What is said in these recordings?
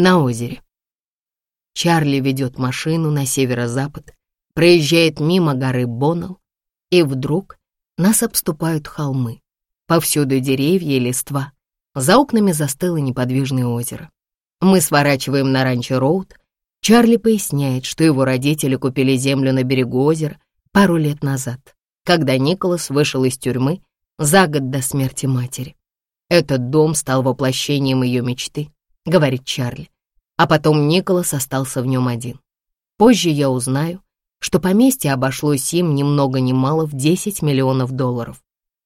на озере. Чарли ведет машину на северо-запад, проезжает мимо горы Боннелл, и вдруг нас обступают холмы. Повсюду деревья и листва. За окнами застыло неподвижное озеро. Мы сворачиваем на ранчо-роуд. Чарли поясняет, что его родители купили землю на берегу озера пару лет назад, когда Николас вышел из тюрьмы за год до смерти матери. Этот дом стал воплощением ее мечты, говорит Чарли, а потом Николас остался в нем один. Позже я узнаю, что поместье обошлось им ни много ни мало в 10 миллионов долларов.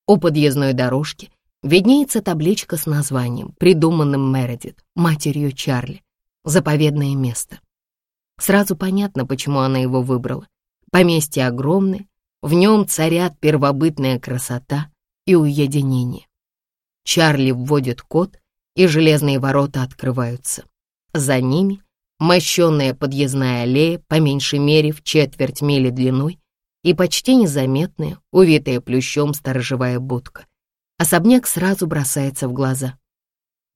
У подъездной дорожки виднеется табличка с названием, придуманным Мередит, матерью Чарли, заповедное место. Сразу понятно, почему она его выбрала. Поместье огромное, в нем царят первобытная красота и уединение. Чарли вводит код, и железные ворота открываются. За ними мощенная подъездная аллея, по меньшей мере в четверть мили длиной, и почти незаметная, увитая плющом сторожевая будка. Особняк сразу бросается в глаза.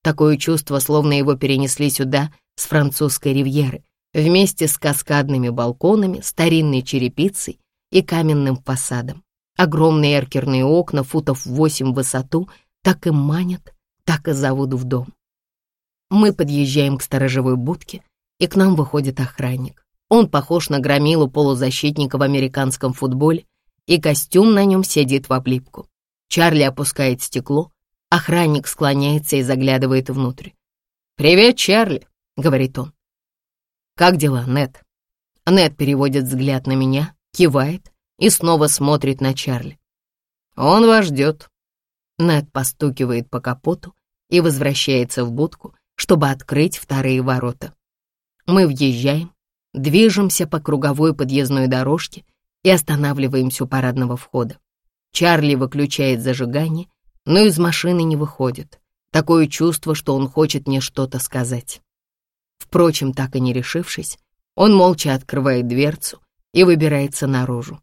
Такое чувство, словно его перенесли сюда с французской ривьеры, вместе с каскадными балконами, старинной черепицей и каменным фасадом. Огромные эркерные окна, футов восемь в высоту — так и манят, так и зовут в дом. Мы подъезжаем к сторожевой будке, и к нам выходит охранник. Он похож на громилу полузащитника в американском футболе, и костюм на нем сидит в облипку. Чарли опускает стекло, охранник склоняется и заглядывает внутрь. «Привет, Чарли», — говорит он. «Как дела, Нет? Нет переводит взгляд на меня, кивает и снова смотрит на Чарли. «Он вас ждет», Нед постукивает по капоту и возвращается в будку, чтобы открыть вторые ворота. Мы въезжаем, движемся по круговой подъездной дорожке и останавливаемся у парадного входа. Чарли выключает зажигание, но из машины не выходит. Такое чувство, что он хочет мне что-то сказать. Впрочем, так и не решившись, он молча открывает дверцу и выбирается наружу.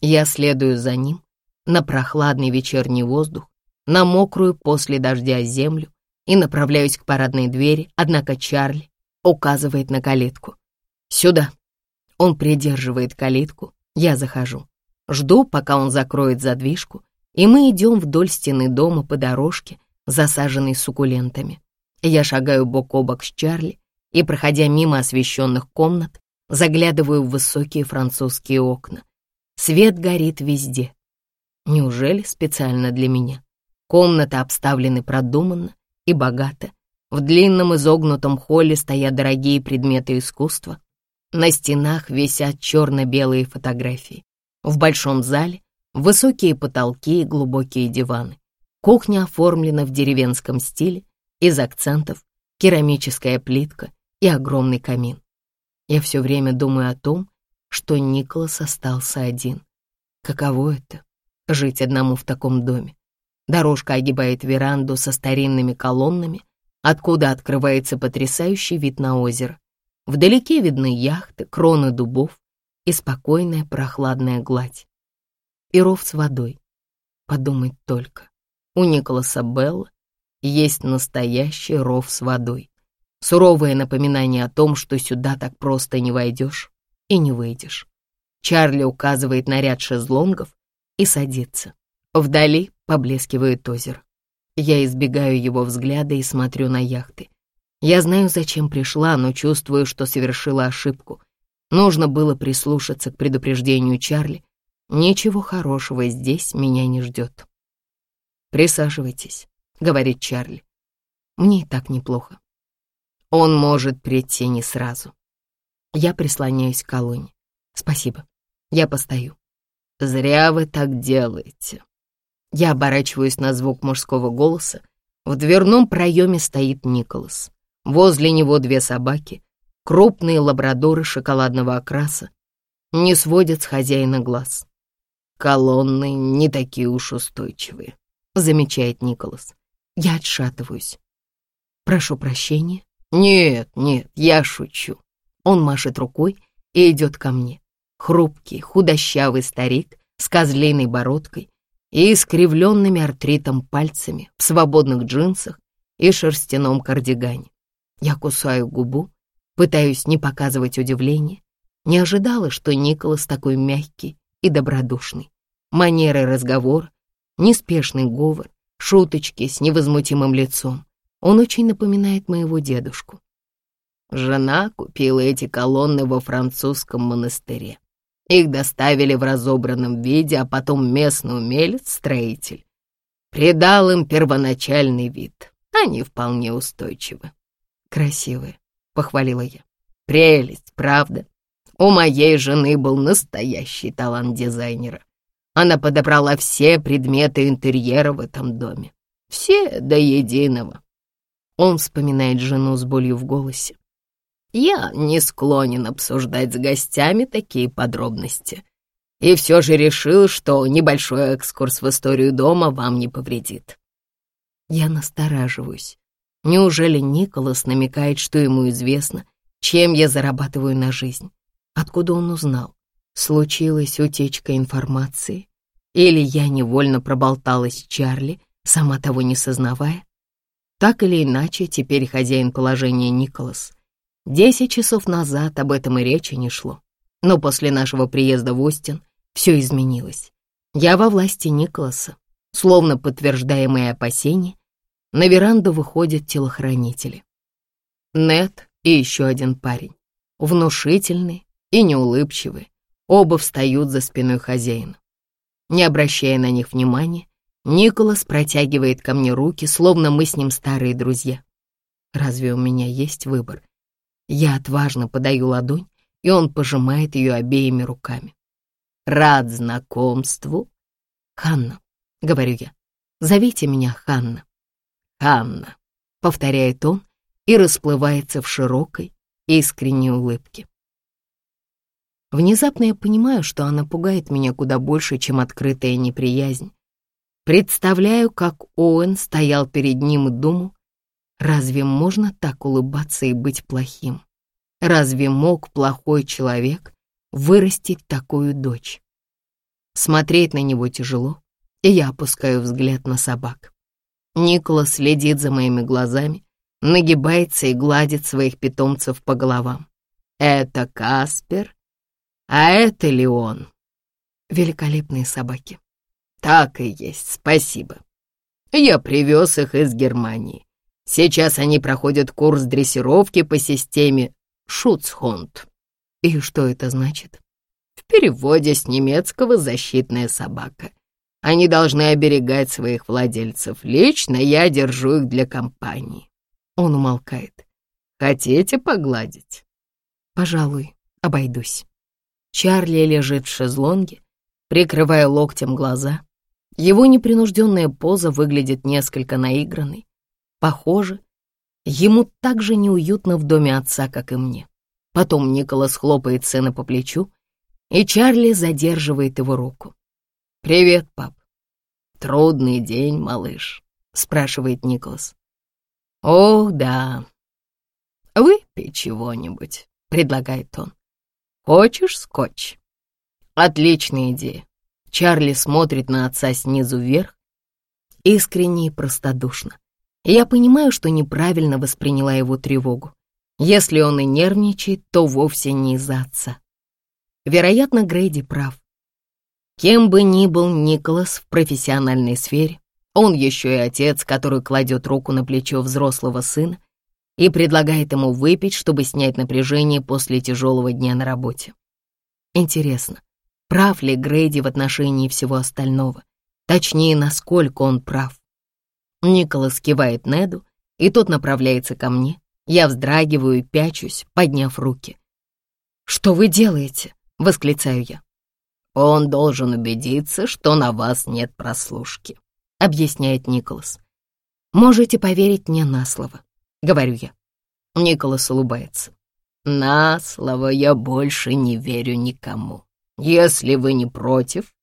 Я следую за ним на прохладный вечерний воздух, на мокрую после дождя землю и направляюсь к парадной двери, однако Чарли указывает на калитку. «Сюда». Он придерживает калитку, я захожу. Жду, пока он закроет задвижку, и мы идем вдоль стены дома по дорожке, засаженной суккулентами. Я шагаю бок о бок с Чарли и, проходя мимо освещенных комнат, заглядываю в высокие французские окна. Свет горит везде. Неужели специально для меня? Комнаты обставлены продуманно и богато. В длинном изогнутом холле стоят дорогие предметы искусства. На стенах висят черно-белые фотографии. В большом зале высокие потолки и глубокие диваны. Кухня оформлена в деревенском стиле, из акцентов керамическая плитка и огромный камин. Я все время думаю о том, что Николас остался один. Каково это — жить одному в таком доме? Дорожка огибает веранду со старинными колоннами, откуда открывается потрясающий вид на озеро. Вдалеке видны яхты, кроны дубов и спокойная прохладная гладь. И ров с водой. Подумать только. У Николаса Белла есть настоящий ров с водой. Суровое напоминание о том, что сюда так просто не войдешь и не выйдешь. Чарли указывает на ряд шезлонгов и садится. Вдали поблескивает озеро. Я избегаю его взгляда и смотрю на яхты. Я знаю, зачем пришла, но чувствую, что совершила ошибку. Нужно было прислушаться к предупреждению Чарли. Ничего хорошего здесь меня не ждет. «Присаживайтесь», — говорит Чарли. «Мне и так неплохо. Он может прийти не сразу». Я прислоняюсь к колонне. «Спасибо. Я постою». «Зря вы так делаете», я оборачиваюсь на звук мужского голоса. В дверном проеме стоит Николас. Возле него две собаки, крупные лабрадоры шоколадного окраса, не сводят с хозяина глаз. «Колонны не такие уж устойчивые», — замечает Николас. Я отшатываюсь. «Прошу прощения». «Нет, нет, я шучу». Он машет рукой и идет ко мне. Хрупкий, худощавый старик с козлиной бородкой, и искривленными артритом пальцами в свободных джинсах и шерстяном кардигане. Я кусаю губу, пытаюсь не показывать удивления. Не ожидала, что Николас такой мягкий и добродушный. Манеры разговора, неспешный говор, шуточки с невозмутимым лицом. Он очень напоминает моего дедушку. Жена купила эти колонны во французском монастыре. Их доставили в разобранном виде, а потом местный умелец-строитель придал им первоначальный вид. Они вполне устойчивы. Красивые, похвалила я. Прелесть, правда? У моей жены был настоящий талант дизайнера. Она подобрала все предметы интерьера в этом доме. Все до единого. Он вспоминает жену с болью в голосе. Я не склонен обсуждать с гостями такие подробности. И все же решил, что небольшой экскурс в историю дома вам не повредит. Я настораживаюсь. Неужели Николас намекает, что ему известно, чем я зарабатываю на жизнь? Откуда он узнал? Случилась утечка информации? Или я невольно проболталась Чарли, сама того не сознавая? Так или иначе, теперь хозяин положения Николас — Десять часов назад об этом и речи не шло. Но после нашего приезда в Остин все изменилось. Я во власти Николаса, словно подтверждая мои опасения, на веранду выходят телохранители. Нет и еще один парень, внушительный и неулыбчивый, оба встают за спиной хозяина. Не обращая на них внимания, Николас протягивает ко мне руки, словно мы с ним старые друзья. Разве у меня есть выбор? Я отважно подаю ладонь, и он пожимает ее обеими руками. «Рад знакомству!» «Ханна», — говорю я, — «зовите меня Ханна». «Ханна», — повторяет он и расплывается в широкой, искренней улыбке. Внезапно я понимаю, что она пугает меня куда больше, чем открытая неприязнь. Представляю, как Оуэн стоял перед ним и думал, Разве можно так улыбаться и быть плохим? Разве мог плохой человек вырастить такую дочь? Смотреть на него тяжело, и я опускаю взгляд на собак. Николас следит за моими глазами, нагибается и гладит своих питомцев по головам. Это Каспер, а это Леон. Великолепные собаки. Так и есть, спасибо. Я привез их из Германии. Сейчас они проходят курс дрессировки по системе Шуцхунд. И что это значит? В переводе с немецкого «защитная собака». Они должны оберегать своих владельцев. Лично я держу их для компании. Он умолкает. Хотите погладить? Пожалуй, обойдусь. Чарли лежит в шезлонге, прикрывая локтем глаза. Его непринужденная поза выглядит несколько наигранной. Похоже, ему так же неуютно в доме отца, как и мне. Потом Николас хлопает сына по плечу, и Чарли задерживает его руку. «Привет, пап». «Трудный день, малыш», — спрашивает Николас. «Ох, да. Выпей чего-нибудь», — предлагает он. «Хочешь скотч?» Отличная идея. Чарли смотрит на отца снизу вверх, искренне и простодушно. Я понимаю, что неправильно восприняла его тревогу. Если он и нервничает, то вовсе не из-за отца. Вероятно, Грейди прав. Кем бы ни был Николас в профессиональной сфере, он еще и отец, который кладет руку на плечо взрослого сына и предлагает ему выпить, чтобы снять напряжение после тяжелого дня на работе. Интересно, прав ли Грейди в отношении всего остального? Точнее, насколько он прав? Николас кивает Неду, и тот направляется ко мне. Я вздрагиваю и пячусь, подняв руки. «Что вы делаете?» — восклицаю я. «Он должен убедиться, что на вас нет прослушки», — объясняет Николас. «Можете поверить мне на слово», — говорю я. Николас улыбается. «На слово я больше не верю никому. Если вы не против...»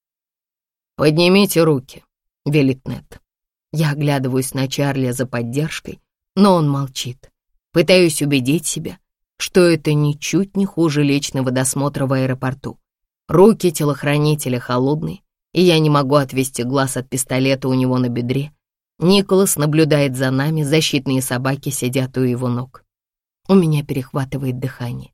«Поднимите руки», — велит Нед. Я оглядываюсь на Чарли за поддержкой, но он молчит. Пытаюсь убедить себя, что это ничуть не хуже личного досмотра в аэропорту. Руки телохранителя холодные, и я не могу отвести глаз от пистолета у него на бедре. Николас наблюдает за нами, защитные собаки сидят у его ног. У меня перехватывает дыхание.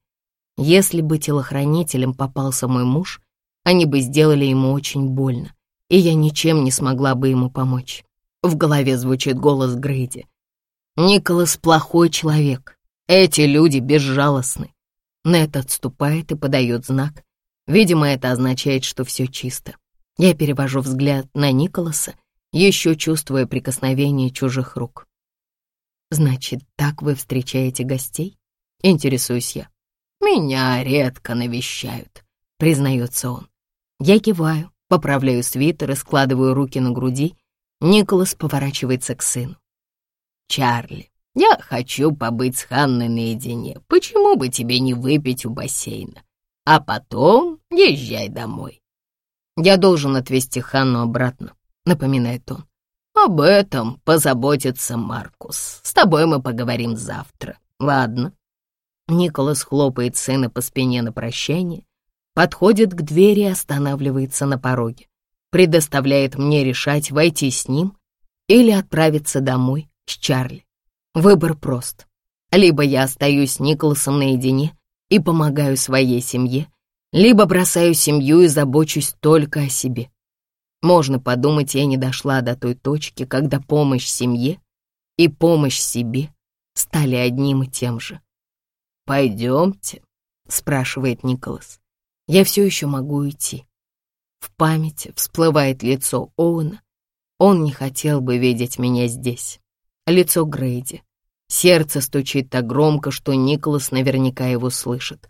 Если бы телохранителем попался мой муж, они бы сделали ему очень больно, и я ничем не смогла бы ему помочь. В голове звучит голос Грейди. «Николас плохой человек. Эти люди безжалостны». Нет отступает и подает знак. Видимо, это означает, что все чисто. Я перевожу взгляд на Николаса, еще чувствуя прикосновение чужих рук. «Значит, так вы встречаете гостей?» — интересуюсь я. «Меня редко навещают», — признается он. Я киваю, поправляю свитер и складываю руки на груди. Николас поворачивается к сыну. «Чарли, я хочу побыть с Ханной наедине. Почему бы тебе не выпить у бассейна? А потом езжай домой. Я должен отвезти Ханну обратно, напоминает он. Об этом позаботится Маркус. С тобой мы поговорим завтра. Ладно. Николас хлопает сына по спине на прощание, подходит к двери и останавливается на пороге. Предоставляет мне решать, войти с ним или отправиться домой с Чарли. Выбор прост. Либо я остаюсь с Николасом наедине и помогаю своей семье, либо бросаю семью и забочусь только о себе. Можно подумать, я не дошла до той точки, когда помощь семье и помощь себе стали одним и тем же. «Пойдемте», — спрашивает Николас. Я все еще могу идти. В памяти всплывает лицо Оуэна. Он не хотел бы видеть меня здесь. Лицо Грейди. Сердце стучит так громко, что Николас наверняка его слышит.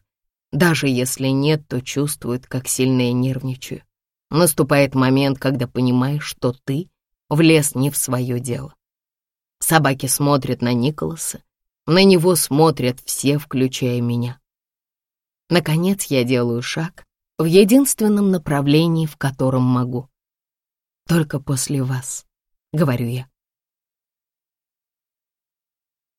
Даже если нет, то чувствует, как сильно я нервничаю. Наступает момент, когда понимаешь, что ты влез не в свое дело. Собаки смотрят на Николаса, на него смотрят все, включая меня. Наконец я делаю шаг в единственном направлении, в котором могу. «Только после вас», — говорю я.